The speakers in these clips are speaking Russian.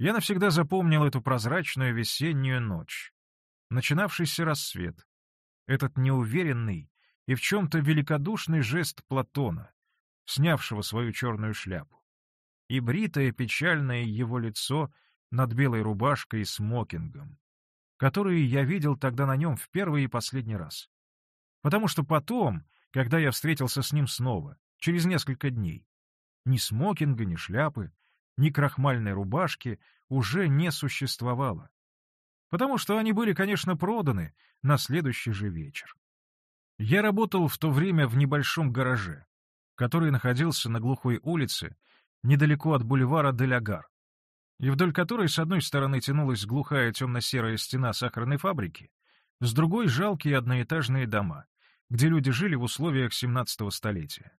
Я навсегда запомнил эту прозрачную весеннюю ночь, начинавшийся рассвет, этот неуверенный и в чем-то великодушный жест Платона, снявшего свою черную шляпу, и бритое печальное его лицо над белой рубашкой и смокингом, которые я видел тогда на нем в первый и последний раз. Потому что потом, когда я встретился с ним снова, через несколько дней, ни смокинга, ни шляпы, ни крахмальной рубашки уже не существовало. Потому что они были, конечно, проданы на следующий же вечер. Я работал в то время в небольшом гараже, который находился на глухой улице, недалеко от бульвара Делягар, и вдоль которой с одной стороны тянулась глухая темно-серая стена сахарной фабрики, с другой — жалкие одноэтажные дома, где люди жили в условиях 17-го столетия.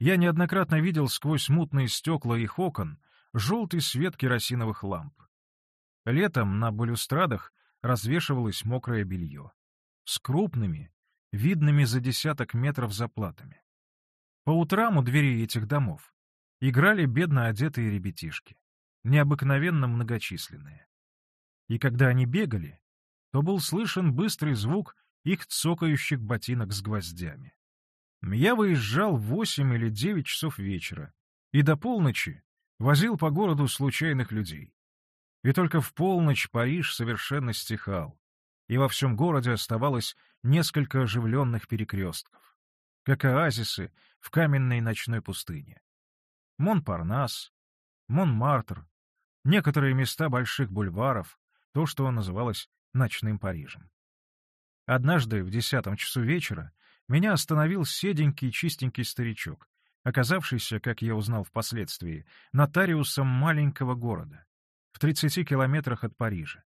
Я неоднократно видел сквозь мутные стекла их окон желтый свет керосиновых ламп. Летом на балюстрадах развешивалось мокрое белье. С крупными, видными за десяток метров заплатами. По утрам у дверей этих домов играли бедно одетые ребятишки, необыкновенно многочисленные. И когда они бегали, то был слышен быстрый звук их цокающих ботинок с гвоздями. Я выезжал в восемь или девять часов вечера и до полночи возил по городу случайных людей. И только в полночь Париж совершенно стихал, и во всем городе оставалось несколько оживленных перекрестков, как оазисы в каменной ночной пустыне. Монпарнас, Монмартр, некоторые места больших бульваров, то, что называлось ночным Парижем. Однажды в десятом часу вечера меня остановил седенький чистенький старичок, оказавшийся, как я узнал впоследствии, нотариусом маленького города, в 30 километрах от Парижа,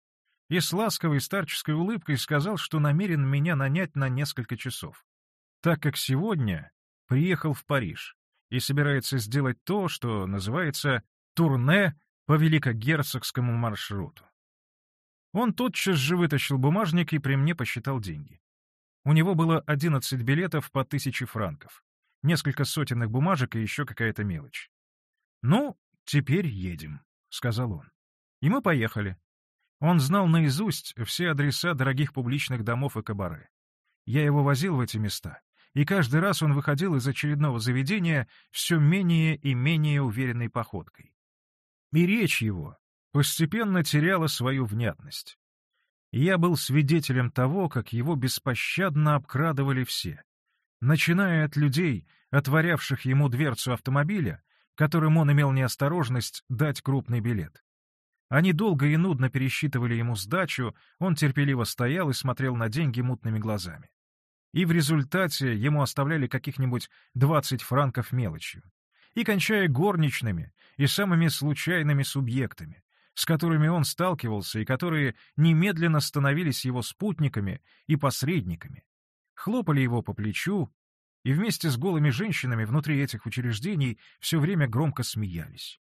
и с ласковой старческой улыбкой сказал, что намерен меня нанять на несколько часов, так как сегодня приехал в Париж и собирается сделать то, что называется «турне по великогерцогскому маршруту». Он тотчас же вытащил бумажник и при мне посчитал деньги. У него было 11 билетов по тысяче франков, несколько сотенных бумажек и еще какая-то мелочь. «Ну, теперь едем», — сказал он. И мы поехали. Он знал наизусть все адреса дорогих публичных домов и кабаре. Я его возил в эти места, и каждый раз он выходил из очередного заведения все менее и менее уверенной походкой. И речь его постепенно теряла свою внятность. Я был свидетелем того, как его беспощадно обкрадывали все, начиная от людей, отворявших ему дверцу автомобиля, которым он имел неосторожность дать крупный билет. Они долго и нудно пересчитывали ему сдачу, он терпеливо стоял и смотрел на деньги мутными глазами. И в результате ему оставляли каких-нибудь 20 франков мелочью. И кончая горничными и самыми случайными субъектами, с которыми он сталкивался и которые немедленно становились его спутниками и посредниками, хлопали его по плечу и вместе с голыми женщинами внутри этих учреждений все время громко смеялись.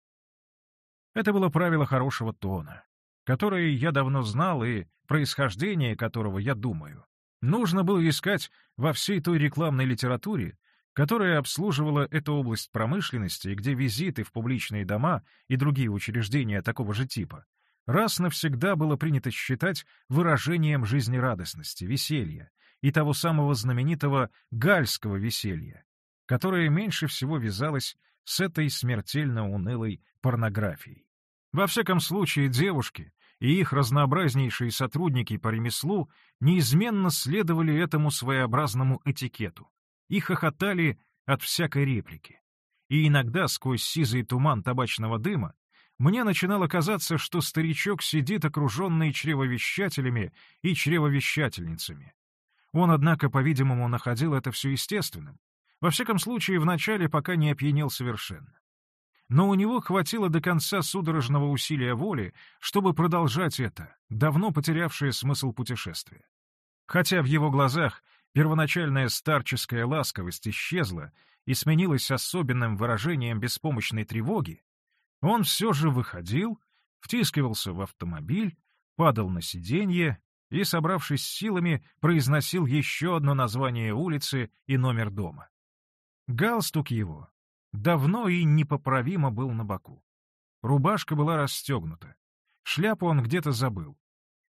Это было правило хорошего тона, которое я давно знал и происхождение которого я думаю. Нужно было искать во всей той рекламной литературе, которая обслуживала эту область промышленности, где визиты в публичные дома и другие учреждения такого же типа раз навсегда было принято считать выражением жизнерадостности, веселья и того самого знаменитого гальского веселья, которое меньше всего вязалось с этой смертельно унылой порнографией. Во всяком случае, девушки и их разнообразнейшие сотрудники по ремеслу неизменно следовали этому своеобразному этикету и хохотали от всякой реплики. И иногда сквозь сизый туман табачного дыма мне начинало казаться, что старичок сидит окруженный чревовещателями и чревовещательницами. Он, однако, по-видимому, находил это все естественным, во всяком случае, вначале, пока не опьянел совершенно. Но у него хватило до конца судорожного усилия воли, чтобы продолжать это, давно потерявшее смысл путешествия. Хотя в его глазах первоначальная старческая ласковость исчезла и сменилась особенным выражением беспомощной тревоги, он все же выходил, втискивался в автомобиль, падал на сиденье и, собравшись с силами, произносил еще одно название улицы и номер дома. Галстук его давно и непоправимо был на боку. Рубашка была расстегнута, Шляпу он где-то забыл.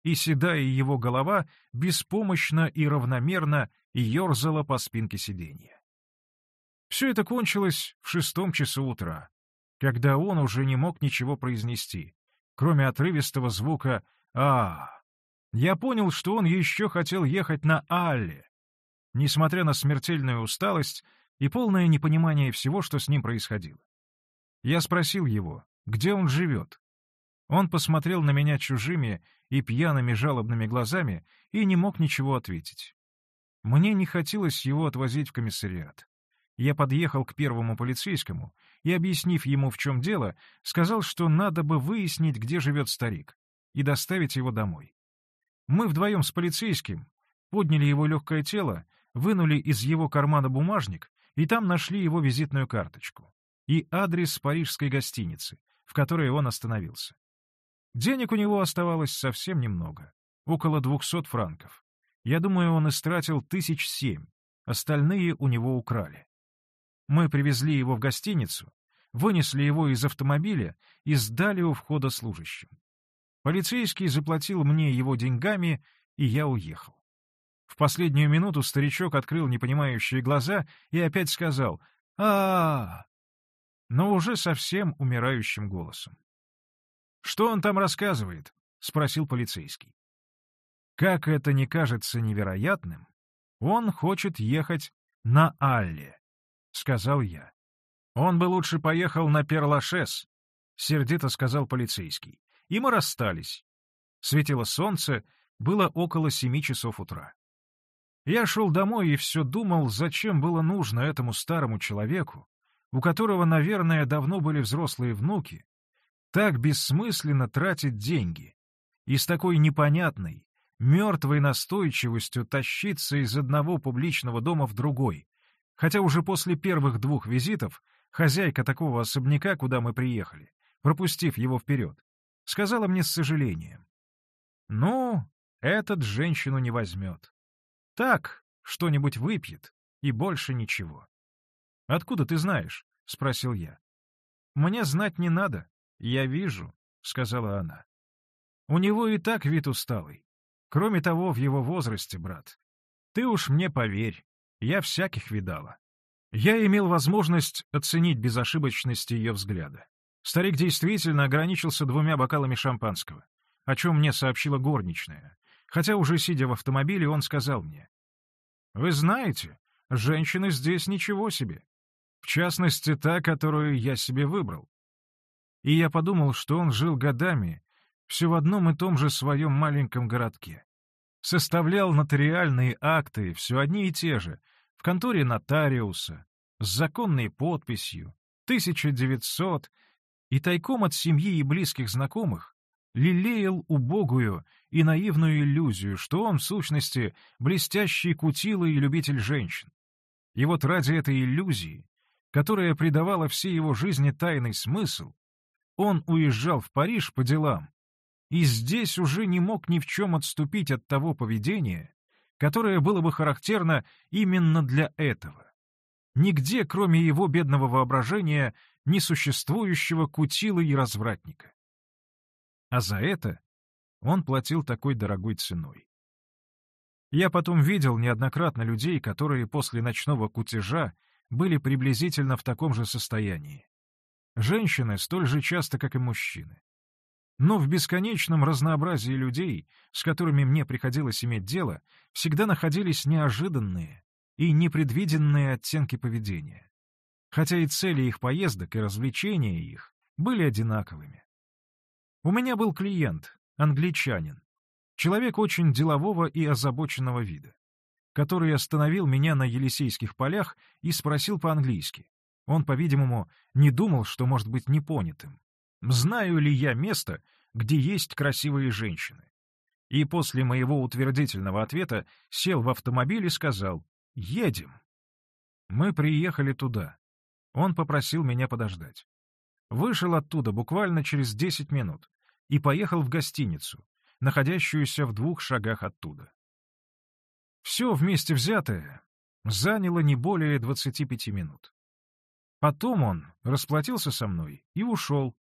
И седая его голова беспомощно и равномерно ерзала по спинке сиденья. Все это кончилось в шестом часу утра, когда он уже не мог ничего произнести, кроме отрывистого звука а, Я понял, что он еще хотел ехать на Алле. Несмотря на смертельную усталость и полное непонимание всего, что с ним происходило. Я спросил его, где он живет. Он посмотрел на меня чужими и пьяными жалобными глазами и не мог ничего ответить. Мне не хотелось его отвозить в комиссариат. Я подъехал к первому полицейскому и, объяснив ему, в чем дело, сказал, что надо бы выяснить, где живет старик, и доставить его домой. Мы вдвоем с полицейским подняли его легкое тело, вынули из его кармана бумажник и там нашли его визитную карточку и адрес парижской гостиницы, в которой он остановился. Денег у него оставалось совсем немного, около двухсот франков. Я думаю, он истратил тысяч семь, остальные у него украли. Мы привезли его в гостиницу, вынесли его из автомобиля и сдали у входа служащим. Полицейский заплатил мне его деньгами, и я уехал. В последнюю минуту старичок открыл непонимающие глаза и опять сказал а, но уже совсем умирающим голосом. «Что он там рассказывает?» — спросил полицейский. Как это не кажется невероятным, он хочет ехать на Алле, — сказал я. Он бы лучше поехал на Перлашес, — сердито сказал полицейский и мы расстались. Светило солнце, было около семи часов утра. Я шел домой и все думал, зачем было нужно этому старому человеку, у которого, наверное, давно были взрослые внуки, так бессмысленно тратить деньги и с такой непонятной, мертвой настойчивостью тащиться из одного публичного дома в другой, хотя уже после первых двух визитов хозяйка такого особняка, куда мы приехали, пропустив его вперед, сказала мне с сожалением. «Ну, этот женщину не возьмет. Так, что-нибудь выпьет, и больше ничего». «Откуда ты знаешь?» — спросил я. «Мне знать не надо, я вижу», — сказала она. «У него и так вид усталый. Кроме того, в его возрасте, брат. Ты уж мне поверь, я всяких видала». Я имел возможность оценить безошибочность ее взгляда. Старик действительно ограничился двумя бокалами шампанского, о чем мне сообщила горничная, хотя уже сидя в автомобиле, он сказал мне. «Вы знаете, женщины здесь ничего себе. В частности, та, которую я себе выбрал». И я подумал, что он жил годами, все в одном и том же своем маленьком городке. Составлял нотариальные акты, все одни и те же, в конторе нотариуса, с законной подписью, 1900 и тайком от семьи и близких знакомых лелеял убогую и наивную иллюзию, что он, в сущности, блестящий кутила и любитель женщин. И вот ради этой иллюзии, которая придавала всей его жизни тайный смысл, он уезжал в Париж по делам, и здесь уже не мог ни в чем отступить от того поведения, которое было бы характерно именно для этого. Нигде, кроме его бедного воображения, несуществующего кутила и развратника. А за это он платил такой дорогой ценой. Я потом видел неоднократно людей, которые после ночного кутежа были приблизительно в таком же состоянии. Женщины столь же часто, как и мужчины. Но в бесконечном разнообразии людей, с которыми мне приходилось иметь дело, всегда находились неожиданные и непредвиденные оттенки поведения хотя и цели их поездок и развлечения их были одинаковыми. У меня был клиент, англичанин, человек очень делового и озабоченного вида, который остановил меня на Елисейских полях и спросил по-английски. Он, по-видимому, не думал, что может быть непонятым. Знаю ли я место, где есть красивые женщины? И после моего утвердительного ответа сел в автомобиль и сказал «Едем». Мы приехали туда. Он попросил меня подождать. Вышел оттуда буквально через десять минут и поехал в гостиницу, находящуюся в двух шагах оттуда. Все вместе взятое заняло не более двадцати пяти минут. Потом он расплатился со мной и ушел,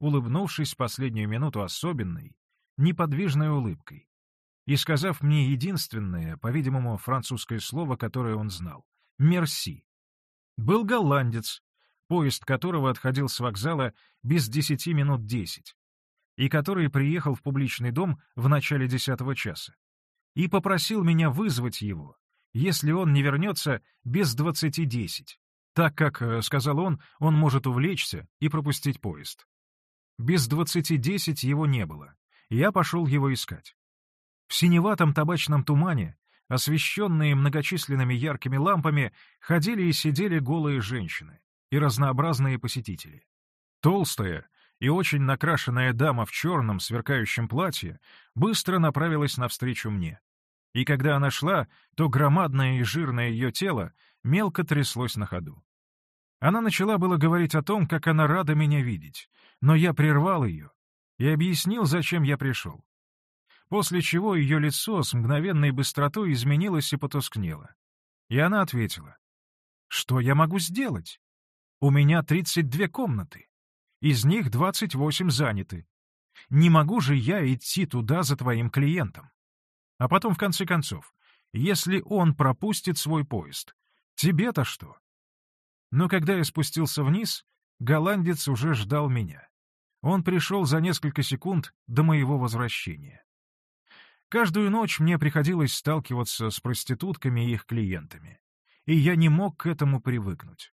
улыбнувшись последнюю минуту особенной, неподвижной улыбкой, и сказав мне единственное, по-видимому, французское слово, которое он знал — «мерси». Был голландец, поезд которого отходил с вокзала без десяти минут десять, и который приехал в публичный дом в начале десятого часа, и попросил меня вызвать его, если он не вернется без двадцати десять, так как, э, сказал он, он может увлечься и пропустить поезд. Без двадцати десять его не было. Я пошел его искать. В синеватом табачном тумане, освещенные многочисленными яркими лампами, ходили и сидели голые женщины и разнообразные посетители. Толстая и очень накрашенная дама в черном сверкающем платье быстро направилась навстречу мне. И когда она шла, то громадное и жирное ее тело мелко тряслось на ходу. Она начала было говорить о том, как она рада меня видеть, но я прервал ее и объяснил, зачем я пришел. После чего ее лицо с мгновенной быстротой изменилось и потускнело. И она ответила, «Что я могу сделать? У меня 32 комнаты, из них 28 заняты. Не могу же я идти туда за твоим клиентом. А потом, в конце концов, если он пропустит свой поезд, тебе-то что? Но когда я спустился вниз, голландец уже ждал меня. Он пришел за несколько секунд до моего возвращения. Каждую ночь мне приходилось сталкиваться с проститутками и их клиентами, и я не мог к этому привыкнуть.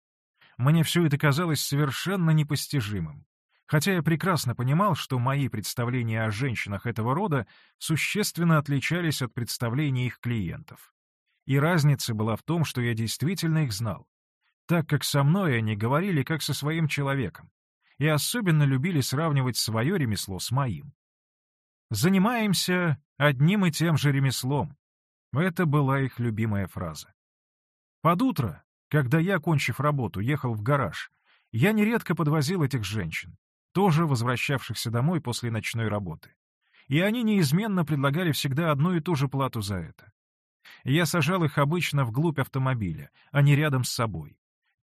Мне все это казалось совершенно непостижимым, хотя я прекрасно понимал, что мои представления о женщинах этого рода существенно отличались от представлений их клиентов. И разница была в том, что я действительно их знал так как со мной они говорили как со своим человеком, и особенно любили сравнивать свое ремесло с моим. «Занимаемся одним и тем же ремеслом» — это была их любимая фраза. Под утро, когда я, кончив работу, ехал в гараж, я нередко подвозил этих женщин, тоже возвращавшихся домой после ночной работы. И они неизменно предлагали всегда одну и ту же плату за это. Я сажал их обычно вглубь автомобиля, а не рядом с собой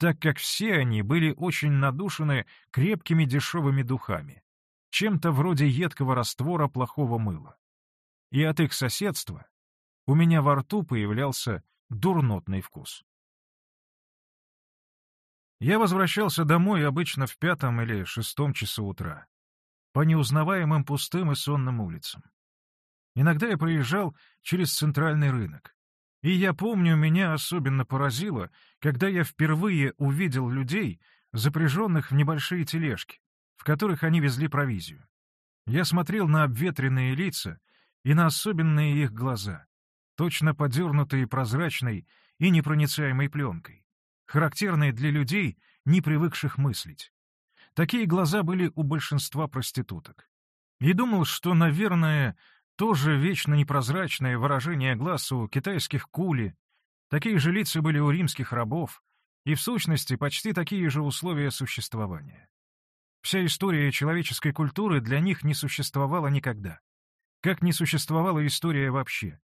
так как все они были очень надушены крепкими дешевыми духами, чем-то вроде едкого раствора плохого мыла. И от их соседства у меня во рту появлялся дурнотный вкус. Я возвращался домой обычно в пятом или шестом часу утра, по неузнаваемым пустым и сонным улицам. Иногда я проезжал через центральный рынок, и я помню, меня особенно поразило, когда я впервые увидел людей, запряженных в небольшие тележки, в которых они везли провизию. Я смотрел на обветренные лица и на особенные их глаза, точно подернутые прозрачной и непроницаемой пленкой, характерные для людей, не привыкших мыслить. Такие глаза были у большинства проституток. И думал, что, наверное, тоже вечно непрозрачное выражение глаз у китайских кули. Такие же лица были у римских рабов, и в сущности почти такие же условия существования. Вся история человеческой культуры для них не существовала никогда. Как не существовала история вообще.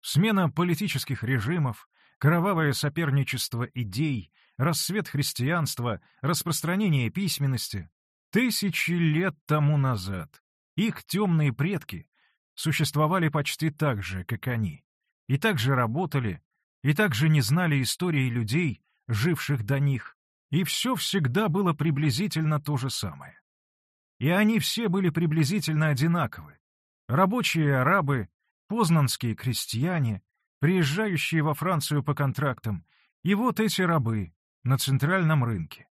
Смена политических режимов, кровавое соперничество идей, рассвет христианства, распространение письменности. Тысячи лет тому назад их темные предки существовали почти так же, как они, и так же работали, и так же не знали истории людей, живших до них, и все всегда было приблизительно то же самое. И они все были приблизительно одинаковы. Рабочие арабы, познанские крестьяне, приезжающие во Францию по контрактам, и вот эти рабы на центральном рынке.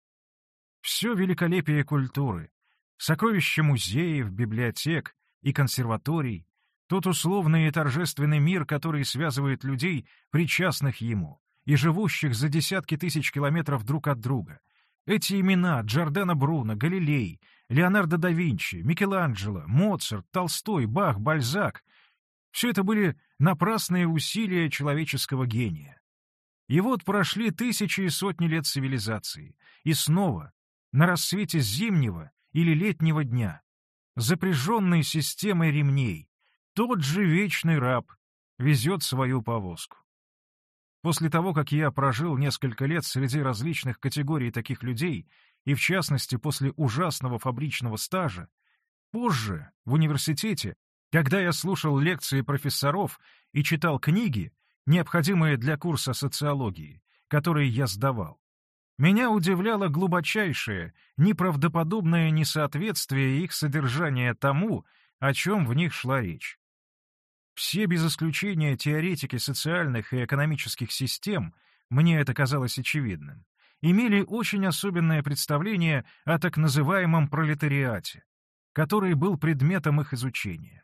Все великолепие культуры, сокровища музеев, библиотек и консерваторий, тот условный и торжественный мир, который связывает людей, причастных ему, и живущих за десятки тысяч километров друг от друга. Эти имена — Джордано Бруно, Галилей, Леонардо да Винчи, Микеланджело, Моцарт, Толстой, Бах, Бальзак — все это были напрасные усилия человеческого гения. И вот прошли тысячи и сотни лет цивилизации, и снова, на рассвете зимнего или летнего дня, запряженный системой ремней, тот же вечный раб везет свою повозку. После того, как я прожил несколько лет среди различных категорий таких людей и в частности после ужасного фабричного стажа, позже, в университете, когда я слушал лекции профессоров и читал книги, необходимые для курса социологии, которые я сдавал, меня удивляло глубочайшее, неправдоподобное несоответствие их содержания тому, о чем в них шла речь. Все без исключения теоретики социальных и экономических систем, мне это казалось очевидным, имели очень особенное представление о так называемом пролетариате, который был предметом их изучения.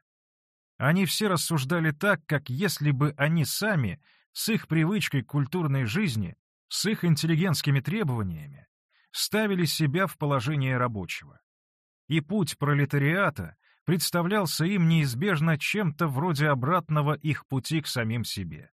Они все рассуждали так, как если бы они сами, с их привычкой к культурной жизни, с их интеллигентскими требованиями, ставили себя в положение рабочего. И путь пролетариата представлялся им неизбежно чем-то вроде обратного их пути к самим себе.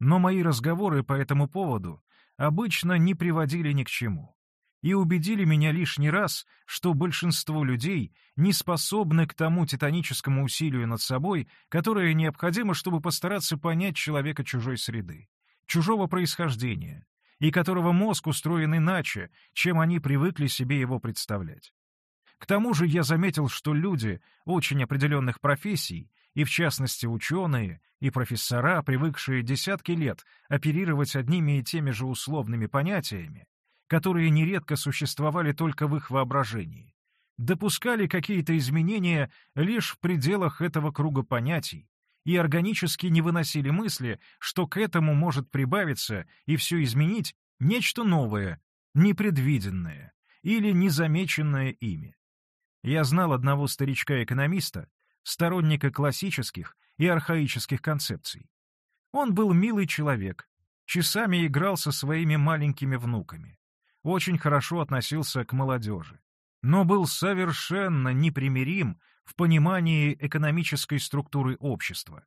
Но мои разговоры по этому поводу обычно не приводили ни к чему и убедили меня лишний раз, что большинство людей не способны к тому титаническому усилию над собой, которое необходимо, чтобы постараться понять человека чужой среды чужого происхождения, и которого мозг устроен иначе, чем они привыкли себе его представлять. К тому же я заметил, что люди очень определенных профессий, и в частности ученые и профессора, привыкшие десятки лет оперировать одними и теми же условными понятиями, которые нередко существовали только в их воображении, допускали какие-то изменения лишь в пределах этого круга понятий, и органически не выносили мысли, что к этому может прибавиться и все изменить нечто новое, непредвиденное или незамеченное ими. Я знал одного старичка-экономиста, сторонника классических и архаических концепций. Он был милый человек, часами играл со своими маленькими внуками, очень хорошо относился к молодежи, но был совершенно непримирим в понимании экономической структуры общества,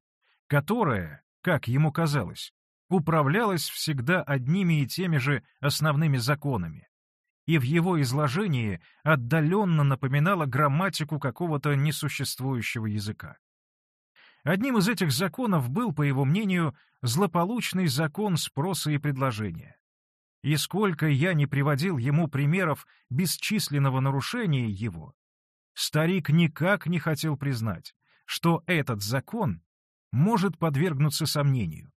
которая, как ему казалось, управлялась всегда одними и теми же основными законами, и в его изложении отдаленно напоминала грамматику какого-то несуществующего языка. Одним из этих законов был, по его мнению, злополучный закон спроса и предложения. И сколько я не приводил ему примеров бесчисленного нарушения его, Старик никак не хотел признать, что этот закон может подвергнуться сомнению.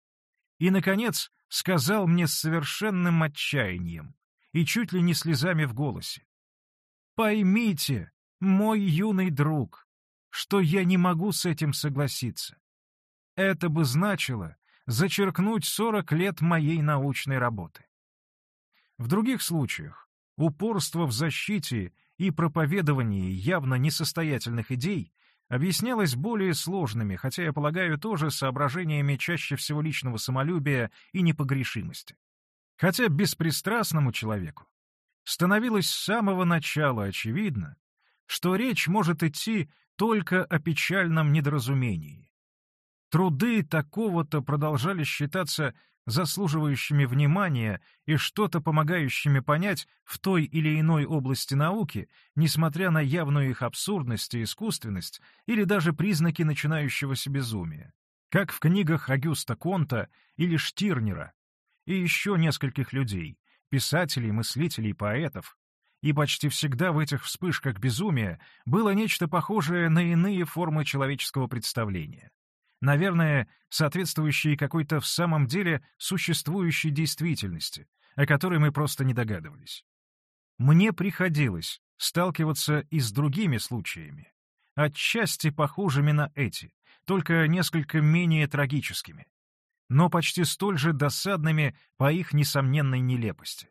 И, наконец, сказал мне с совершенным отчаянием и чуть ли не слезами в голосе. «Поймите, мой юный друг, что я не могу с этим согласиться. Это бы значило зачеркнуть 40 лет моей научной работы. В других случаях упорство в защите и проповедовании явно несостоятельных идей объяснялось более сложными, хотя, я полагаю, тоже соображениями чаще всего личного самолюбия и непогрешимости. Хотя беспристрастному человеку становилось с самого начала очевидно, что речь может идти только о печальном недоразумении. Труды такого-то продолжали считаться заслуживающими внимания и что-то помогающими понять в той или иной области науки, несмотря на явную их абсурдность и искусственность или даже признаки начинающегося безумия, как в книгах Агюста Конта или Штирнера, и еще нескольких людей, писателей, мыслителей, поэтов, и почти всегда в этих вспышках безумия было нечто похожее на иные формы человеческого представления. Наверное, соответствующие какой-то в самом деле существующей действительности, о которой мы просто не догадывались. Мне приходилось сталкиваться и с другими случаями, отчасти похожими на эти, только несколько менее трагическими, но почти столь же досадными по их несомненной нелепости.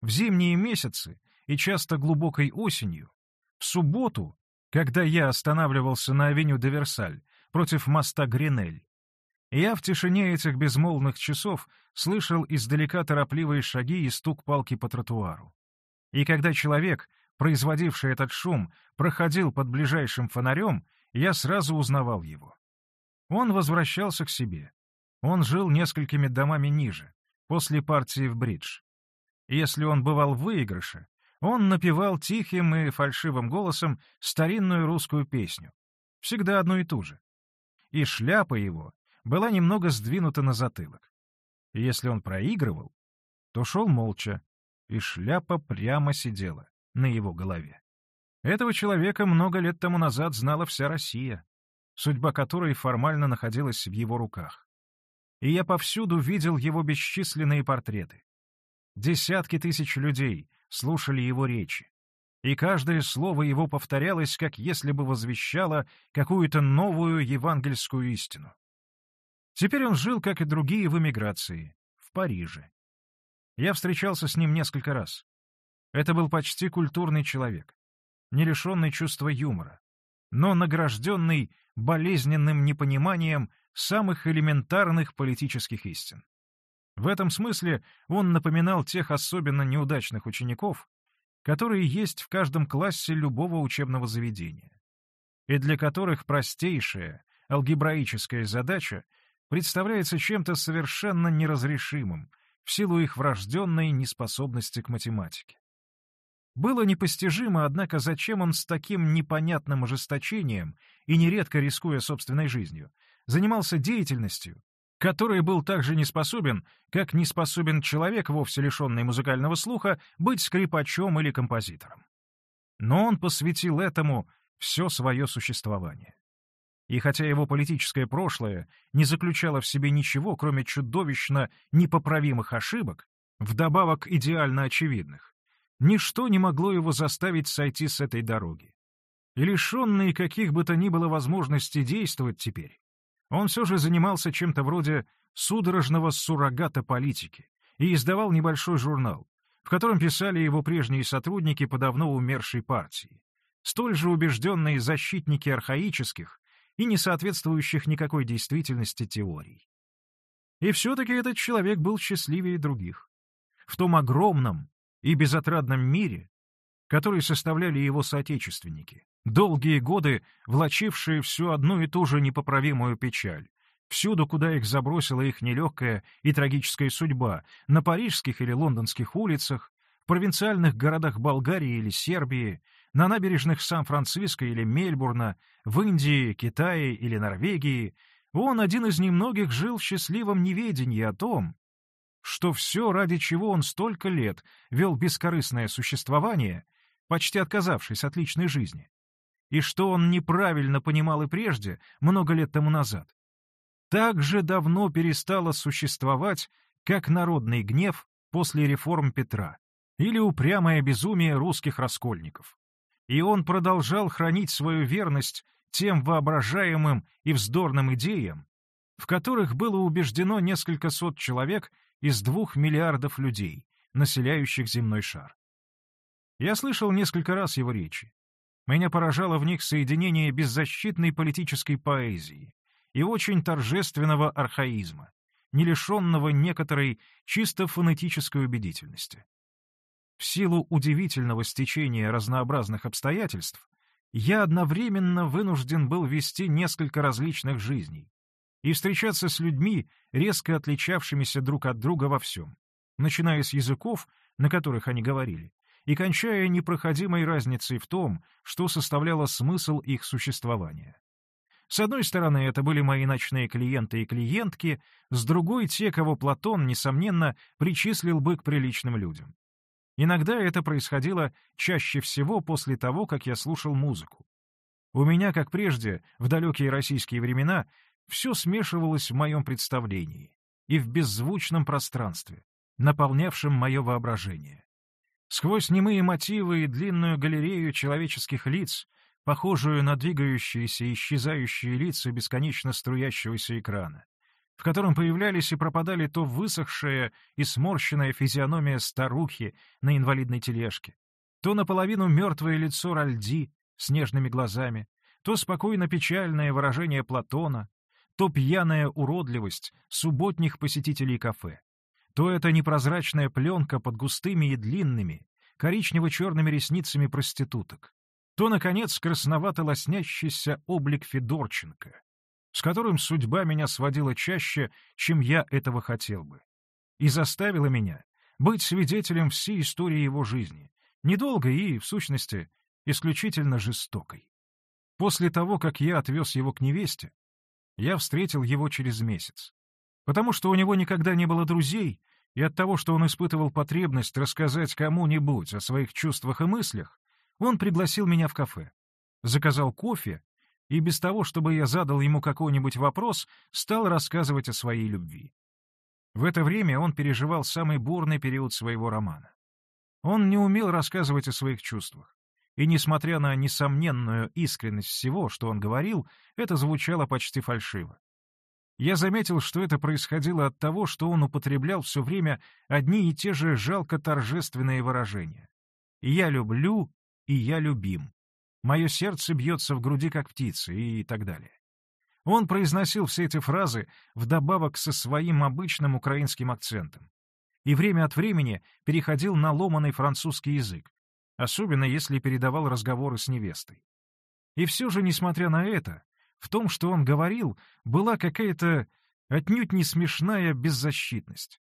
В зимние месяцы и часто глубокой осенью, в субботу, когда я останавливался на авеню де Версаль против моста Гринель. Я в тишине этих безмолвных часов слышал издалека торопливые шаги и стук палки по тротуару. И когда человек, производивший этот шум, проходил под ближайшим фонарем, я сразу узнавал его. Он возвращался к себе. Он жил несколькими домами ниже, после партии в бридж. Если он бывал в выигрыше, он напевал тихим и фальшивым голосом старинную русскую песню. Всегда одну и ту же и шляпа его была немного сдвинута на затылок. если он проигрывал, то шел молча, и шляпа прямо сидела на его голове. Этого человека много лет тому назад знала вся Россия, судьба которой формально находилась в его руках. И я повсюду видел его бесчисленные портреты. Десятки тысяч людей слушали его речи, и каждое слово его повторялось, как если бы возвещало какую-то новую евангельскую истину. Теперь он жил, как и другие, в эмиграции, в Париже. Я встречался с ним несколько раз. Это был почти культурный человек, не лишенный чувства юмора, но награжденный болезненным непониманием самых элементарных политических истин. В этом смысле он напоминал тех особенно неудачных учеников, которые есть в каждом классе любого учебного заведения, и для которых простейшая алгебраическая задача представляется чем-то совершенно неразрешимым в силу их врожденной неспособности к математике. Было непостижимо, однако, зачем он с таким непонятным ожесточением и нередко рискуя собственной жизнью, занимался деятельностью, которой был так же неспособен, как не способен человек, вовсе лишенный музыкального слуха, быть скрипачом или композитором. Но он посвятил этому все свое существование. И хотя его политическое прошлое не заключало в себе ничего, кроме чудовищно непоправимых ошибок, вдобавок идеально очевидных, ничто не могло его заставить сойти с этой дороги. И лишенный каких бы то ни было возможностей действовать теперь, он все же занимался чем-то вроде судорожного суррогата политики и издавал небольшой журнал, в котором писали его прежние сотрудники по давно умершей партии, столь же убежденные защитники архаических и не соответствующих никакой действительности теорий. И все-таки этот человек был счастливее других. В том огромном и безотрадном мире, который составляли его соотечественники, долгие годы влачившие всю одну и ту же непоправимую печаль, всюду, куда их забросила их нелегкая и трагическая судьба, на парижских или лондонских улицах, в провинциальных городах Болгарии или Сербии, на набережных Сан-Франциско или Мельбурна, в Индии, Китае или Норвегии, он один из немногих жил в счастливом неведении о том, что все, ради чего он столько лет вел бескорыстное существование, почти отказавшись от личной жизни, и что он неправильно понимал и прежде, много лет тому назад, так же давно перестало существовать, как народный гнев после реформ Петра или упрямое безумие русских раскольников и он продолжал хранить свою верность тем воображаемым и вздорным идеям, в которых было убеждено несколько сот человек из двух миллиардов людей, населяющих земной шар. Я слышал несколько раз его речи. Меня поражало в них соединение беззащитной политической поэзии и очень торжественного архаизма, не лишенного некоторой чисто фонетической убедительности. В силу удивительного стечения разнообразных обстоятельств, я одновременно вынужден был вести несколько различных жизней и встречаться с людьми, резко отличавшимися друг от друга во всем, начиная с языков, на которых они говорили, и кончая непроходимой разницей в том, что составляло смысл их существования. С одной стороны, это были мои ночные клиенты и клиентки, с другой — те, кого Платон, несомненно, причислил бы к приличным людям. Иногда это происходило чаще всего после того, как я слушал музыку. У меня, как прежде, в далекие российские времена, все смешивалось в моем представлении и в беззвучном пространстве, наполнявшем мое воображение. Сквозь немые мотивы и длинную галерею человеческих лиц, похожую на двигающиеся и исчезающие лица бесконечно струящегося экрана, в котором появлялись и пропадали то высохшая и сморщенная физиономия старухи на инвалидной тележке, то наполовину мертвое лицо Ральди с нежными глазами, то спокойно печальное выражение Платона, то пьяная уродливость субботних посетителей кафе, то это непрозрачная пленка под густыми и длинными, коричнево-черными ресницами проституток, то, наконец, красновато лоснящийся облик Федорченко, с которым судьба меня сводила чаще, чем я этого хотел бы, и заставила меня быть свидетелем всей истории его жизни, недолгой и, в сущности, исключительно жестокой. После того, как я отвез его к невесте, я встретил его через месяц. Потому что у него никогда не было друзей, и от того, что он испытывал потребность рассказать кому-нибудь о своих чувствах и мыслях, он пригласил меня в кафе, заказал кофе и без того, чтобы я задал ему какой-нибудь вопрос, стал рассказывать о своей любви. В это время он переживал самый бурный период своего романа. Он не умел рассказывать о своих чувствах. И несмотря на несомненную искренность всего, что он говорил, это звучало почти фальшиво. Я заметил, что это происходило от того, что он употреблял все время одни и те же жалко торжественные выражения. «Я люблю» и «я любим». «Мое сердце бьется в груди, как птица» и так далее. Он произносил все эти фразы вдобавок со своим обычным украинским акцентом. И время от времени переходил на ломаный французский язык, особенно если передавал разговоры с невестой. И все же, несмотря на это, в том, что он говорил, была какая-то отнюдь не смешная беззащитность.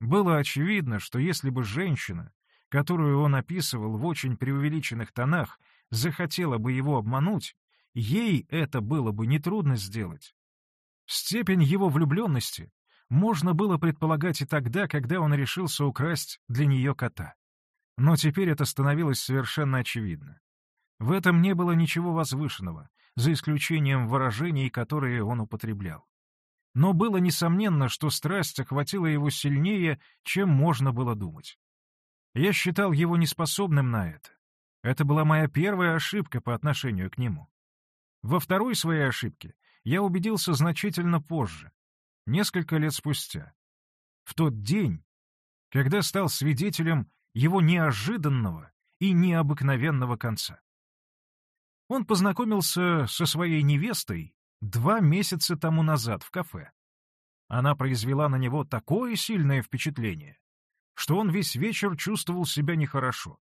Было очевидно, что если бы женщина, которую он описывал в очень преувеличенных тонах, захотела бы его обмануть, ей это было бы нетрудно сделать. Степень его влюбленности можно было предполагать и тогда, когда он решился украсть для нее кота. Но теперь это становилось совершенно очевидно. В этом не было ничего возвышенного, за исключением выражений, которые он употреблял. Но было несомненно, что страсть охватила его сильнее, чем можно было думать. Я считал его неспособным на это. Это была моя первая ошибка по отношению к нему. Во второй своей ошибке я убедился значительно позже, несколько лет спустя. В тот день, когда стал свидетелем его неожиданного и необыкновенного конца. Он познакомился со своей невестой два месяца тому назад в кафе. Она произвела на него такое сильное впечатление, что он весь вечер чувствовал себя нехорошо,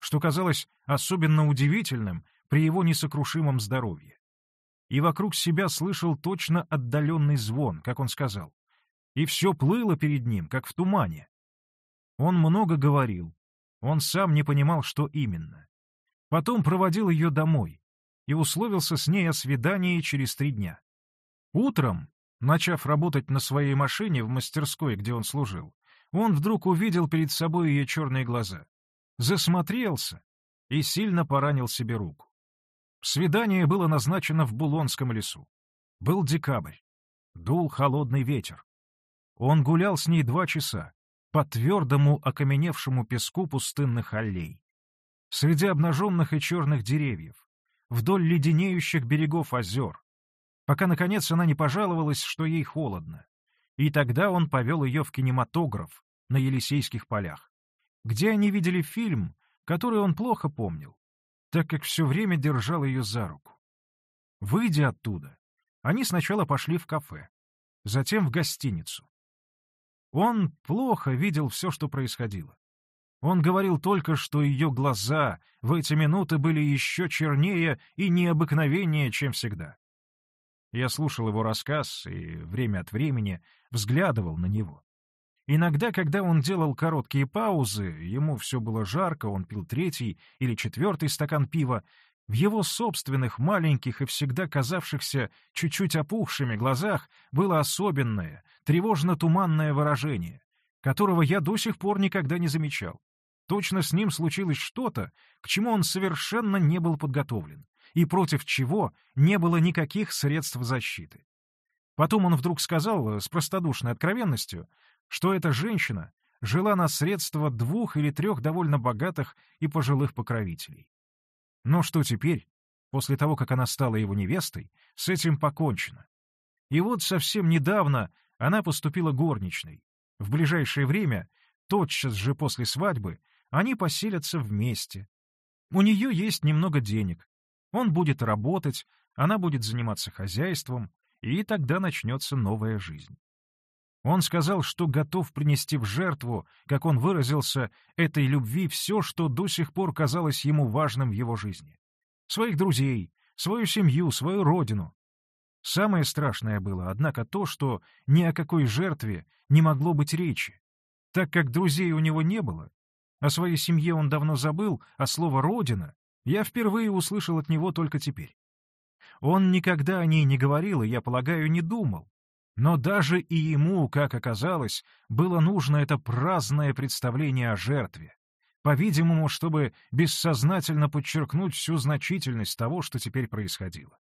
что казалось особенно удивительным при его несокрушимом здоровье. И вокруг себя слышал точно отдаленный звон, как он сказал, и все плыло перед ним, как в тумане. Он много говорил, он сам не понимал, что именно. Потом проводил ее домой и условился с ней о свидании через три дня. Утром, начав работать на своей машине в мастерской, где он служил, он вдруг увидел перед собой ее черные глаза, засмотрелся и сильно поранил себе руку. Свидание было назначено в Булонском лесу. Был декабрь. Дул холодный ветер. Он гулял с ней два часа по твердому окаменевшему песку пустынных аллей среди обнаженных и черных деревьев, вдоль леденеющих берегов озер, пока, наконец, она не пожаловалась, что ей холодно. И тогда он повел ее в кинематограф на Елисейских полях, где они видели фильм, который он плохо помнил, так как все время держал ее за руку. Выйдя оттуда, они сначала пошли в кафе, затем в гостиницу. Он плохо видел все, что происходило. Он говорил только, что ее глаза в эти минуты были еще чернее и необыкновеннее, чем всегда. Я слушал его рассказ и время от времени взглядывал на него. Иногда, когда он делал короткие паузы, ему все было жарко, он пил третий или четвертый стакан пива, в его собственных маленьких и всегда казавшихся чуть-чуть опухшими глазах было особенное, тревожно-туманное выражение, которого я до сих пор никогда не замечал. Точно с ним случилось что-то, к чему он совершенно не был подготовлен, и против чего не было никаких средств защиты. Потом он вдруг сказал э, с простодушной откровенностью, что эта женщина жила на средства двух или трех довольно богатых и пожилых покровителей. Но что теперь, после того, как она стала его невестой, с этим покончено? И вот совсем недавно она поступила горничной. В ближайшее время, тотчас же после свадьбы, они поселятся вместе. У нее есть немного денег. Он будет работать, она будет заниматься хозяйством, и тогда начнется новая жизнь. Он сказал, что готов принести в жертву, как он выразился, этой любви все, что до сих пор казалось ему важным в его жизни. Своих друзей, свою семью, свою родину. Самое страшное было, однако, то, что ни о какой жертве не могло быть речи. Так как друзей у него не было, о своей семье он давно забыл, а слово «родина» я впервые услышал от него только теперь. Он никогда о ней не говорил и, я полагаю, не думал. Но даже и ему, как оказалось, было нужно это праздное представление о жертве, по-видимому, чтобы бессознательно подчеркнуть всю значительность того, что теперь происходило.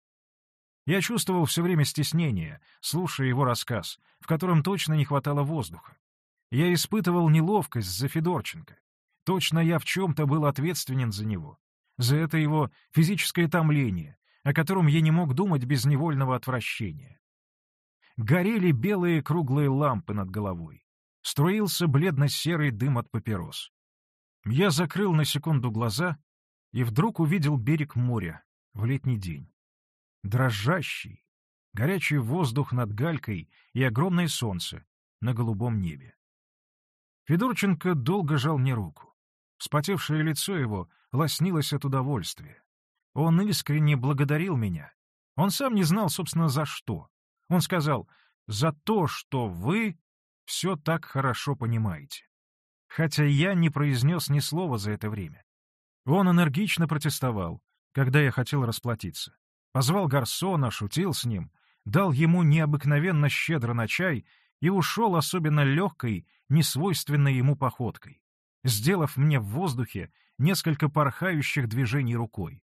Я чувствовал все время стеснение, слушая его рассказ, в котором точно не хватало воздуха. Я испытывал неловкость за Федорченко. Точно я в чем-то был ответственен за него. За это его физическое томление, о котором я не мог думать без невольного отвращения. Горели белые круглые лампы над головой. Струился бледно-серый дым от папирос. Я закрыл на секунду глаза и вдруг увидел берег моря в летний день. Дрожащий, горячий воздух над галькой и огромное солнце на голубом небе. Федорченко долго жал мне руку. Вспотевшее лицо его лоснилось от удовольствия. Он искренне благодарил меня. Он сам не знал, собственно, за что. Он сказал, «За то, что вы все так хорошо понимаете». Хотя я не произнес ни слова за это время. Он энергично протестовал, когда я хотел расплатиться. Позвал гарсона, шутил с ним, дал ему необыкновенно щедро на чай и ушел особенно легкой, несвойственной ему походкой, сделав мне в воздухе несколько порхающих движений рукой,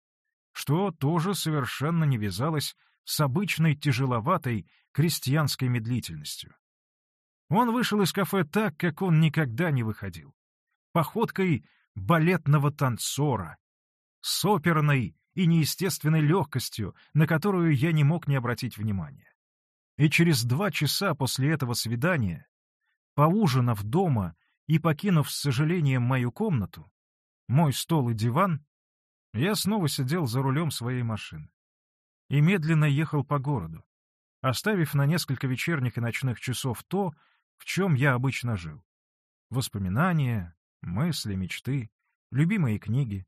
что тоже совершенно не вязалось с обычной тяжеловатой крестьянской медлительностью. Он вышел из кафе так, как он никогда не выходил. Походкой балетного танцора, с оперной и неестественной легкостью, на которую я не мог не обратить внимания. И через два часа после этого свидания, поужинав дома и покинув с сожалением мою комнату, мой стол и диван, я снова сидел за рулем своей машины и медленно ехал по городу, оставив на несколько вечерних и ночных часов то, в чем я обычно жил. Воспоминания, мысли, мечты, любимые книги,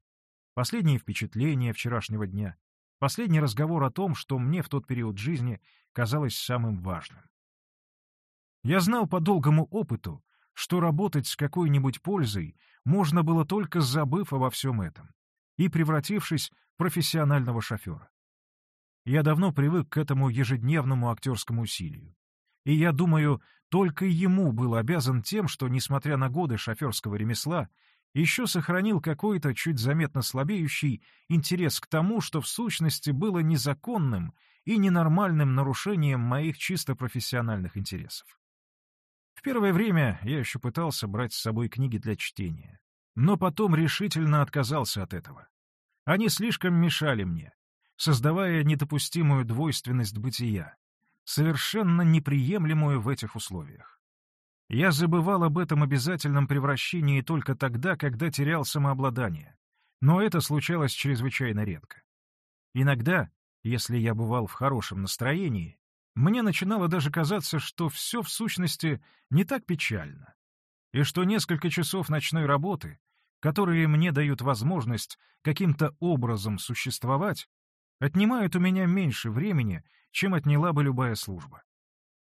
последние впечатления вчерашнего дня, последний разговор о том, что мне в тот период жизни казалось самым важным. Я знал по долгому опыту, что работать с какой-нибудь пользой можно было только забыв обо всем этом и превратившись в профессионального шофера. Я давно привык к этому ежедневному актерскому усилию. И я думаю, только ему был обязан тем, что, несмотря на годы шоферского ремесла, еще сохранил какой-то чуть заметно слабеющий интерес к тому, что в сущности было незаконным и ненормальным нарушением моих чисто профессиональных интересов. В первое время я еще пытался брать с собой книги для чтения, но потом решительно отказался от этого. Они слишком мешали мне, создавая недопустимую двойственность бытия, совершенно неприемлемую в этих условиях. Я забывал об этом обязательном превращении только тогда, когда терял самообладание, но это случалось чрезвычайно редко. Иногда, если я бывал в хорошем настроении, мне начинало даже казаться, что все в сущности не так печально, и что несколько часов ночной работы, которые мне дают возможность каким-то образом существовать, отнимают у меня меньше времени, чем отняла бы любая служба.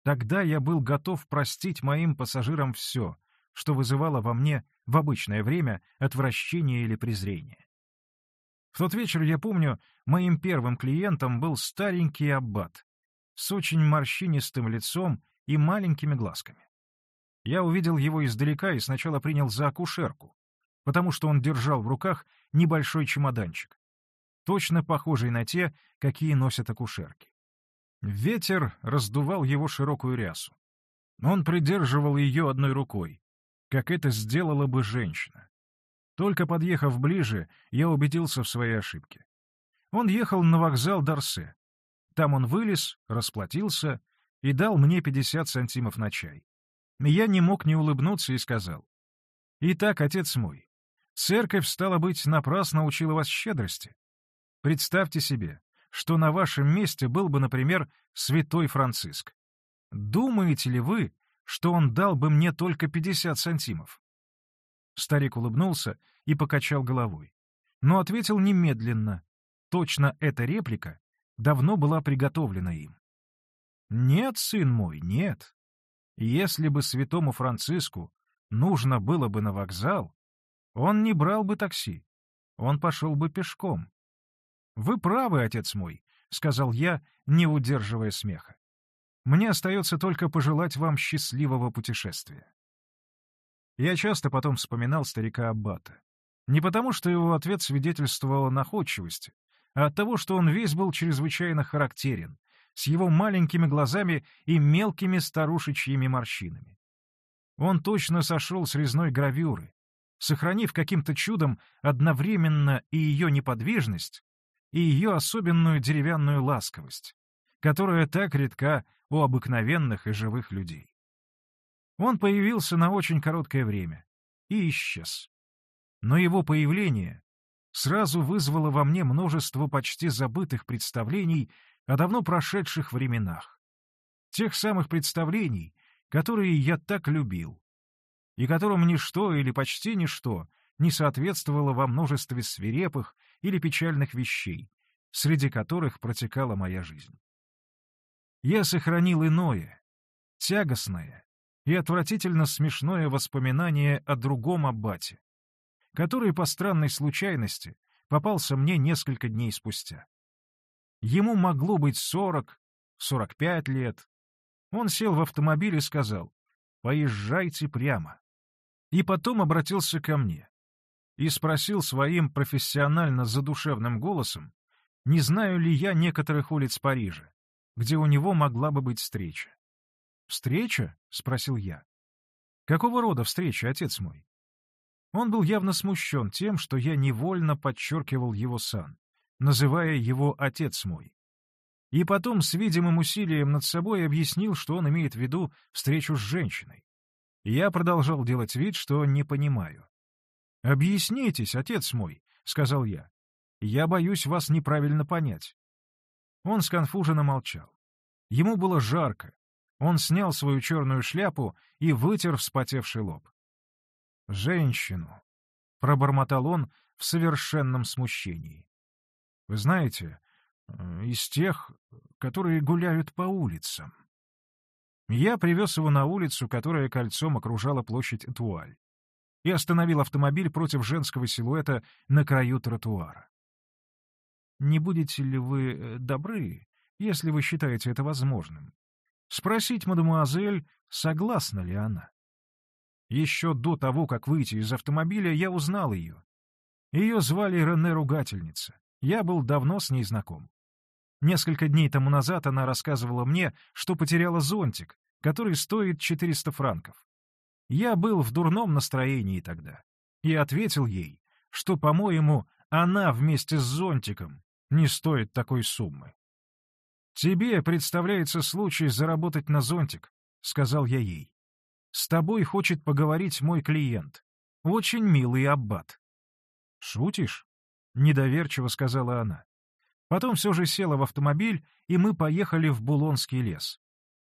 Тогда я был готов простить моим пассажирам все, что вызывало во мне в обычное время отвращение или презрение. В тот вечер, я помню, моим первым клиентом был старенький аббат с очень морщинистым лицом и маленькими глазками. Я увидел его издалека и сначала принял за акушерку, потому что он держал в руках небольшой чемоданчик точно похожий на те, какие носят акушерки. Ветер раздувал его широкую рясу. Он придерживал ее одной рукой, как это сделала бы женщина. Только подъехав ближе, я убедился в своей ошибке. Он ехал на вокзал Дарсе. Там он вылез, расплатился и дал мне 50 сантимов на чай. Я не мог не улыбнуться и сказал. «Итак, отец мой, церковь, стала быть, напрасно учила вас щедрости. Представьте себе, что на вашем месте был бы, например, святой Франциск. Думаете ли вы, что он дал бы мне только 50 сантимов? Старик улыбнулся и покачал головой, но ответил немедленно. Точно эта реплика давно была приготовлена им. «Нет, сын мой, нет. Если бы святому Франциску нужно было бы на вокзал, он не брал бы такси, он пошел бы пешком. «Вы правы, отец мой», — сказал я, не удерживая смеха. Мне остается только пожелать вам счастливого путешествия. Я часто потом вспоминал старика Аббата. Не потому, что его ответ свидетельствовал о находчивости, а от того, что он весь был чрезвычайно характерен, с его маленькими глазами и мелкими старушечьими морщинами. Он точно сошел с резной гравюры, сохранив каким-то чудом одновременно и ее неподвижность, и ее особенную деревянную ласковость, которая так редка у обыкновенных и живых людей. Он появился на очень короткое время и исчез. Но его появление сразу вызвало во мне множество почти забытых представлений о давно прошедших временах. Тех самых представлений, которые я так любил, и которым ничто или почти ничто не соответствовало во множестве свирепых или печальных вещей, среди которых протекала моя жизнь. Я сохранил иное, тягостное и отвратительно смешное воспоминание о другом аббате, который по странной случайности попался мне несколько дней спустя. Ему могло быть сорок, сорок пять лет. Он сел в автомобиль и сказал «Поезжайте прямо». И потом обратился ко мне и спросил своим профессионально задушевным голосом, не знаю ли я некоторых улиц Парижа, где у него могла бы быть встреча. «Встреча?» — спросил я. «Какого рода встреча, отец мой?» Он был явно смущен тем, что я невольно подчеркивал его сан, называя его «отец мой». И потом с видимым усилием над собой объяснил, что он имеет в виду встречу с женщиной. Я продолжал делать вид, что не понимаю. «Объяснитесь, отец мой», — сказал я. «Я боюсь вас неправильно понять». Он сконфуженно молчал. Ему было жарко. Он снял свою черную шляпу и вытер вспотевший лоб. «Женщину», — пробормотал он в совершенном смущении. «Вы знаете, э, из тех, которые гуляют по улицам». Я привез его на улицу, которая кольцом окружала площадь Этуаль, и остановил автомобиль против женского силуэта на краю тротуара. «Не будете ли вы э, добры, если вы считаете это возможным? Спросить мадемуазель, согласна ли она?» Еще до того, как выйти из автомобиля, я узнал ее. Ее звали Рене Ругательница. Я был давно с ней знаком. Несколько дней тому назад она рассказывала мне, что потеряла зонтик, который стоит 400 франков. Я был в дурном настроении тогда и ответил ей, что, по-моему, она вместе с зонтиком не стоит такой суммы. «Тебе представляется случай заработать на зонтик», — сказал я ей. «С тобой хочет поговорить мой клиент. Очень милый аббат». «Шутишь?» — недоверчиво сказала она. Потом все же села в автомобиль, и мы поехали в Булонский лес,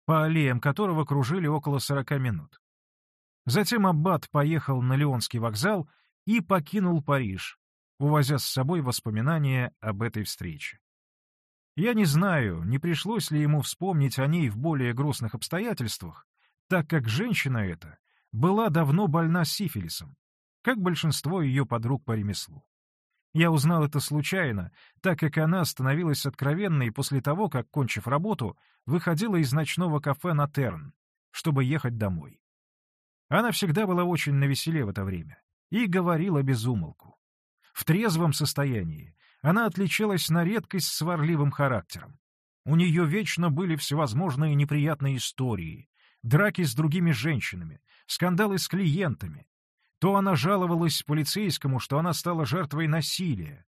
по аллеям которого кружили около сорока минут. Затем Аббат поехал на Леонский вокзал и покинул Париж, увозя с собой воспоминания об этой встрече. Я не знаю, не пришлось ли ему вспомнить о ней в более грустных обстоятельствах, так как женщина эта была давно больна сифилисом, как большинство ее подруг по ремеслу. Я узнал это случайно, так как она становилась откровенной после того, как, кончив работу, выходила из ночного кафе на Терн, чтобы ехать домой. Она всегда была очень навеселе в это время и говорила без умолку. В трезвом состоянии она отличалась на редкость сварливым характером. У нее вечно были всевозможные неприятные истории, драки с другими женщинами, скандалы с клиентами, то она жаловалась полицейскому, что она стала жертвой насилия,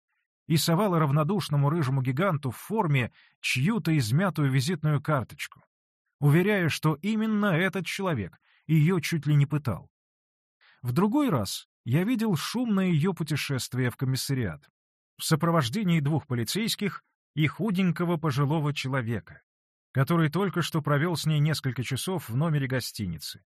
и совала равнодушному рыжему гиганту в форме чью-то измятую визитную карточку, уверяя, что именно этот человек ее чуть ли не пытал. В другой раз я видел шумное ее путешествие в комиссариат в сопровождении двух полицейских и худенького пожилого человека, который только что провел с ней несколько часов в номере гостиницы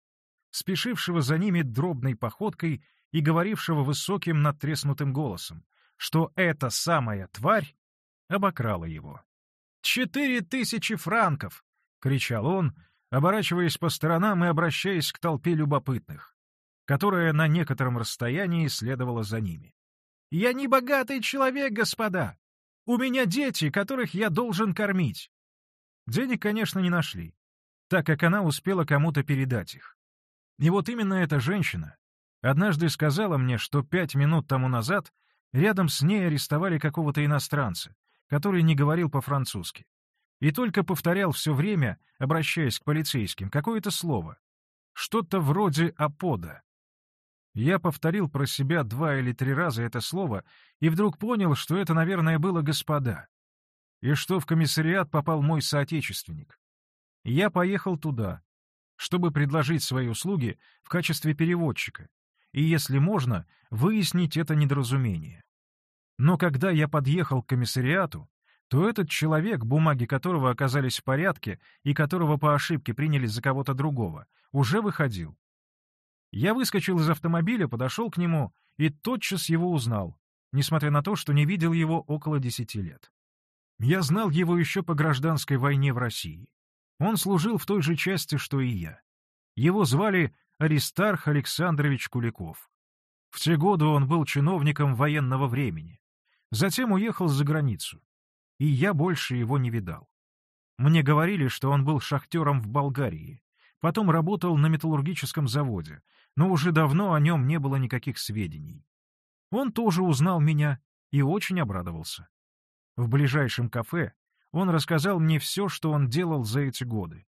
спешившего за ними дробной походкой и говорившего высоким надтреснутым голосом, что эта самая тварь обокрала его. «Четыре тысячи франков!» — кричал он, оборачиваясь по сторонам и обращаясь к толпе любопытных, которая на некотором расстоянии следовала за ними. «Я не богатый человек, господа! У меня дети, которых я должен кормить!» Денег, конечно, не нашли. так как она успела кому-то передать их. И вот именно эта женщина однажды сказала мне, что пять минут тому назад рядом с ней арестовали какого-то иностранца, который не говорил по-французски, и только повторял все время, обращаясь к полицейским, какое-то слово, что-то вроде «апода». Я повторил про себя два или три раза это слово и вдруг понял, что это, наверное, было «господа», и что в комиссариат попал мой соотечественник. Я поехал туда, чтобы предложить свои услуги в качестве переводчика, и, если можно, выяснить это недоразумение. Но когда я подъехал к комиссариату, то этот человек, бумаги которого оказались в порядке и которого по ошибке приняли за кого-то другого, уже выходил. Я выскочил из автомобиля, подошел к нему и тотчас его узнал, несмотря на то, что не видел его около десяти лет. Я знал его еще по гражданской войне в России. Он служил в той же части, что и я. Его звали Аристарх Александрович Куликов. В те годы он был чиновником военного времени. Затем уехал за границу. И я больше его не видал. Мне говорили, что он был шахтером в Болгарии. Потом работал на металлургическом заводе, но уже давно о нем не было никаких сведений. Он тоже узнал меня и очень обрадовался. В ближайшем кафе он рассказал мне все, что он делал за эти годы.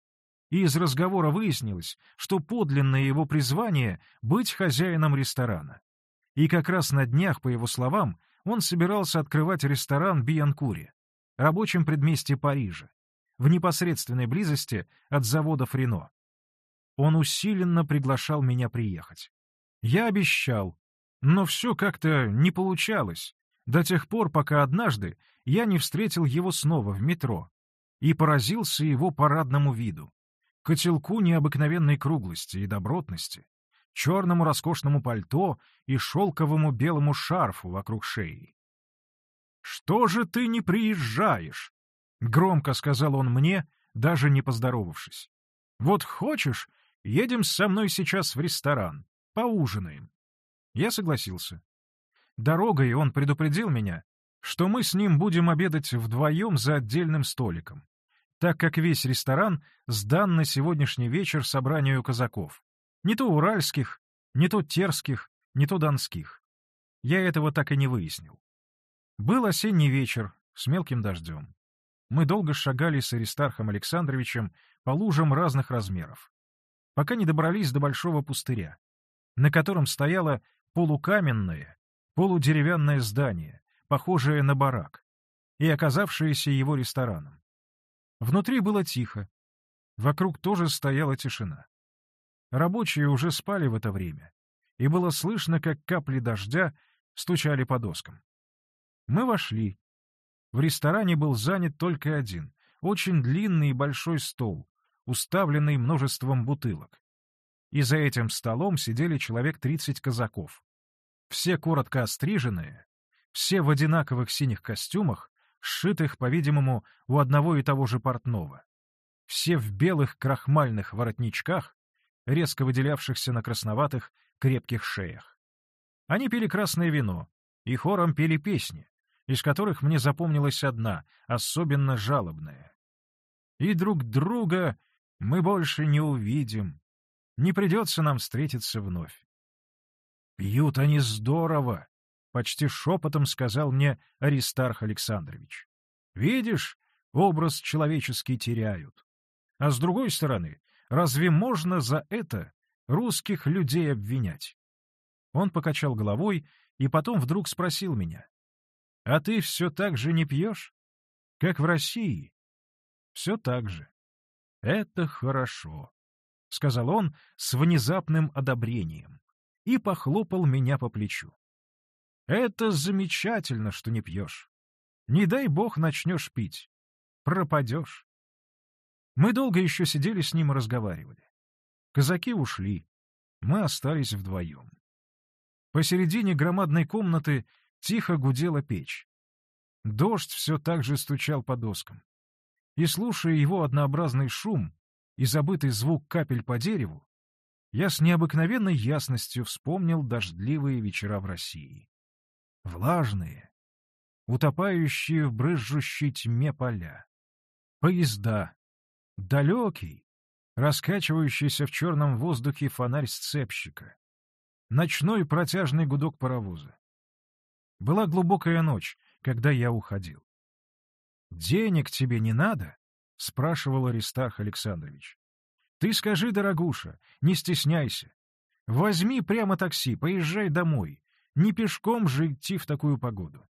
И из разговора выяснилось, что подлинное его призвание — быть хозяином ресторана. И как раз на днях, по его словам, он собирался открывать ресторан Бианкури, рабочем предместье Парижа, в непосредственной близости от заводов Рено. Он усиленно приглашал меня приехать. Я обещал, но все как-то не получалось, до тех пор, пока однажды я не встретил его снова в метро и поразился его парадному виду, котелку необыкновенной круглости и добротности, черному роскошному пальто и шелковому белому шарфу вокруг шеи. «Что же ты не приезжаешь?» — громко сказал он мне, даже не поздоровавшись. «Вот хочешь, едем со мной сейчас в ресторан, поужинаем». Я согласился. Дорогой он предупредил меня, что мы с ним будем обедать вдвоем за отдельным столиком, так как весь ресторан сдан на сегодняшний вечер собранию казаков. Не то уральских, не то терских, не то донских. Я этого так и не выяснил. Был осенний вечер с мелким дождем. Мы долго шагали с Аристархом Александровичем по лужам разных размеров, пока не добрались до большого пустыря, на котором стояло полукаменное, полудеревянное здание, похожее на барак, и оказавшееся его рестораном. Внутри было тихо, вокруг тоже стояла тишина. Рабочие уже спали в это время, и было слышно, как капли дождя стучали по доскам. Мы вошли. В ресторане был занят только один, очень длинный и большой стол, уставленный множеством бутылок. И за этим столом сидели человек тридцать казаков. Все коротко остриженные, все в одинаковых синих костюмах, сшитых, по-видимому, у одного и того же портного. Все в белых крахмальных воротничках, резко выделявшихся на красноватых, крепких шеях. Они пили красное вино и хором пели песни, из которых мне запомнилась одна, особенно жалобная. «И друг друга мы больше не увидим, не придется нам встретиться вновь». «Пьют они здорово», — почти шепотом сказал мне Аристарх Александрович. «Видишь, образ человеческий теряют. А с другой стороны, Разве можно за это русских людей обвинять? Он покачал головой и потом вдруг спросил меня. — А ты все так же не пьешь? Как в России? — Все так же. — Это хорошо, — сказал он с внезапным одобрением и похлопал меня по плечу. — Это замечательно, что не пьешь. Не дай бог начнешь пить. Пропадешь. Мы долго еще сидели с ним и разговаривали. Казаки ушли. Мы остались вдвоем. Посередине громадной комнаты тихо гудела печь. Дождь все так же стучал по доскам. И, слушая его однообразный шум и забытый звук капель по дереву, я с необыкновенной ясностью вспомнил дождливые вечера в России. Влажные, утопающие в брызжущей тьме поля, поезда, далекий, раскачивающийся в черном воздухе фонарь сцепщика, ночной протяжный гудок паровоза. Была глубокая ночь, когда я уходил. «Денег тебе не надо?» — спрашивал Аристарх Александрович. «Ты скажи, дорогуша, не стесняйся. Возьми прямо такси, поезжай домой. Не пешком же идти в такую погоду.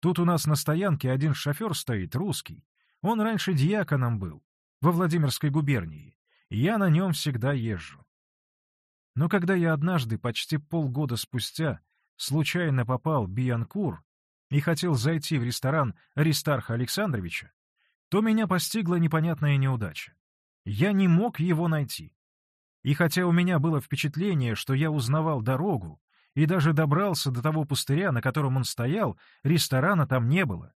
Тут у нас на стоянке один шофер стоит, русский. Он раньше диаконом был, во Владимирской губернии. Я на нем всегда езжу. Но когда я однажды, почти полгода спустя, случайно попал в Биянкур и хотел зайти в ресторан Аристарха Александровича, то меня постигла непонятная неудача. Я не мог его найти. И хотя у меня было впечатление, что я узнавал дорогу и даже добрался до того пустыря, на котором он стоял, ресторана там не было.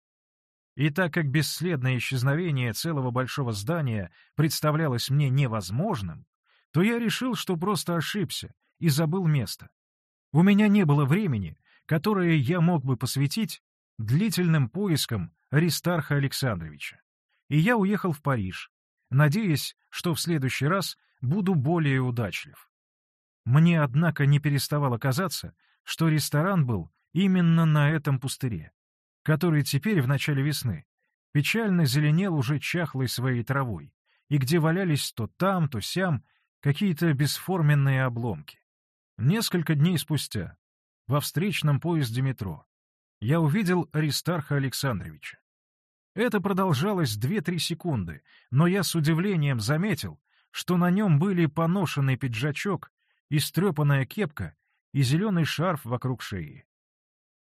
И так как бесследное исчезновение целого большого здания представлялось мне невозможным, то я решил, что просто ошибся и забыл место. У меня не было времени, которое я мог бы посвятить длительным поискам Аристарха Александровича. И я уехал в Париж, надеясь, что в следующий раз буду более удачлив. Мне, однако, не переставало казаться, что ресторан был именно на этом пустыре который теперь, в начале весны, печально зеленел уже чахлой своей травой, и где валялись то там, то сям какие-то бесформенные обломки. Несколько дней спустя, во встречном поезде метро, я увидел Аристарха Александровича. Это продолжалось две-три секунды, но я с удивлением заметил, что на нем были поношенный пиджачок, истрепанная кепка и зеленый шарф вокруг шеи.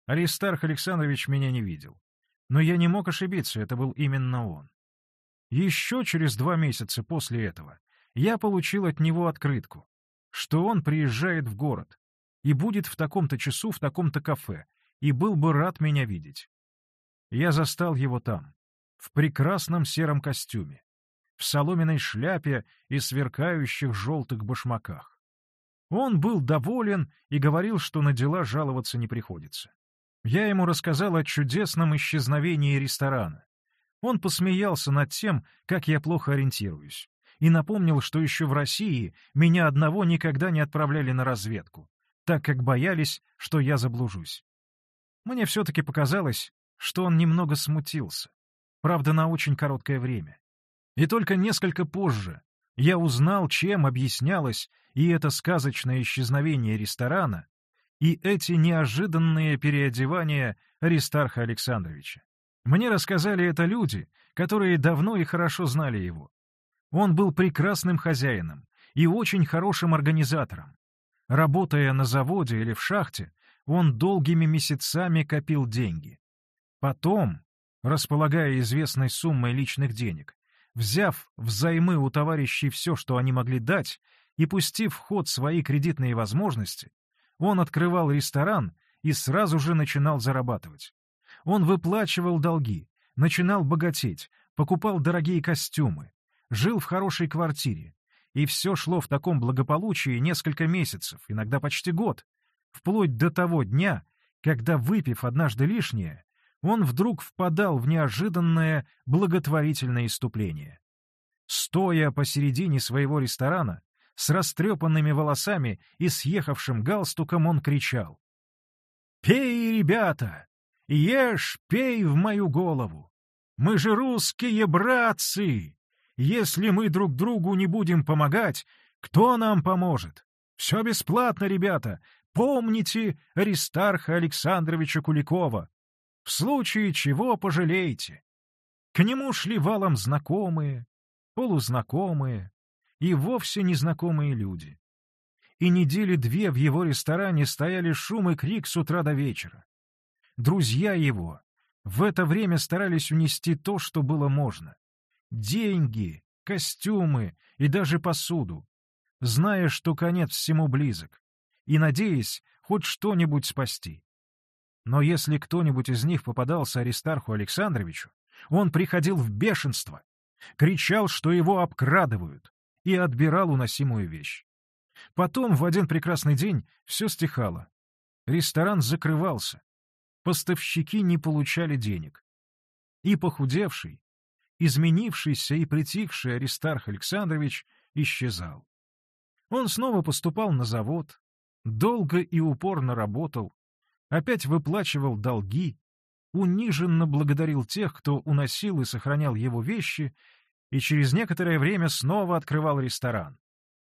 Аристарх Александрович меня не видел. Но я не мог ошибиться, это был именно он. Еще через два месяца после этого я получил от него открытку, что он приезжает в город и будет в таком-то часу в таком-то кафе, и был бы рад меня видеть. Я застал его там, в прекрасном сером костюме, в соломенной шляпе и сверкающих желтых башмаках. Он был доволен и говорил, что на дела жаловаться не приходится. Я ему рассказал о чудесном исчезновении ресторана. Он посмеялся над тем, как я плохо ориентируюсь, и напомнил, что еще в России меня одного никогда не отправляли на разведку, так как боялись, что я заблужусь. Мне все-таки показалось, что он немного смутился, правда, на очень короткое время. И только несколько позже я узнал, чем объяснялось и это сказочное исчезновение ресторана, и эти неожиданные переодевания Аристарха Александровича. Мне рассказали это люди, которые давно и хорошо знали его. Он был прекрасным хозяином и очень хорошим организатором. Работая на заводе или в шахте, он долгими месяцами копил деньги. Потом, располагая известной суммой личных денег, взяв взаймы у товарищей все, что они могли дать, и пустив в ход свои кредитные возможности, он открывал ресторан и сразу же начинал зарабатывать. Он выплачивал долги, начинал богатеть, покупал дорогие костюмы, жил в хорошей квартире. И все шло в таком благополучии несколько месяцев, иногда почти год, вплоть до того дня, когда, выпив однажды лишнее, он вдруг впадал в неожиданное благотворительное иступление. Стоя посередине своего ресторана, с растрепанными волосами и съехавшим галстуком он кричал. «Пей, ребята! Ешь, пей в мою голову! Мы же русские братцы! Если мы друг другу не будем помогать, кто нам поможет? Все бесплатно, ребята! Помните Аристарха Александровича Куликова! В случае чего пожалейте!» К нему шли валом знакомые, полузнакомые, и вовсе незнакомые люди. И недели две в его ресторане стояли шум и крик с утра до вечера. Друзья его в это время старались унести то, что было можно. Деньги, костюмы и даже посуду, зная, что конец всему близок, и надеясь хоть что-нибудь спасти. Но если кто-нибудь из них попадался Аристарху Александровичу, он приходил в бешенство, кричал, что его обкрадывают, и отбирал уносимую вещь. Потом, в один прекрасный день, все стихало. Ресторан закрывался. Поставщики не получали денег. И похудевший, изменившийся и притихший Аристарх Александрович исчезал. Он снова поступал на завод, долго и упорно работал, опять выплачивал долги, униженно благодарил тех, кто уносил и сохранял его вещи, и через некоторое время снова открывал ресторан.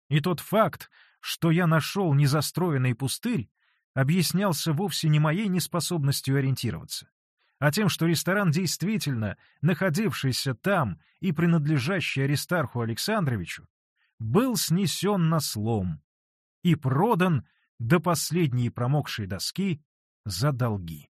И тот факт, что я нашел незастроенный пустырь, объяснялся вовсе не моей неспособностью ориентироваться, а тем, что ресторан действительно, находившийся там и принадлежащий Аристарху Александровичу, был снесен на слом и продан до последней промокшей доски за долги.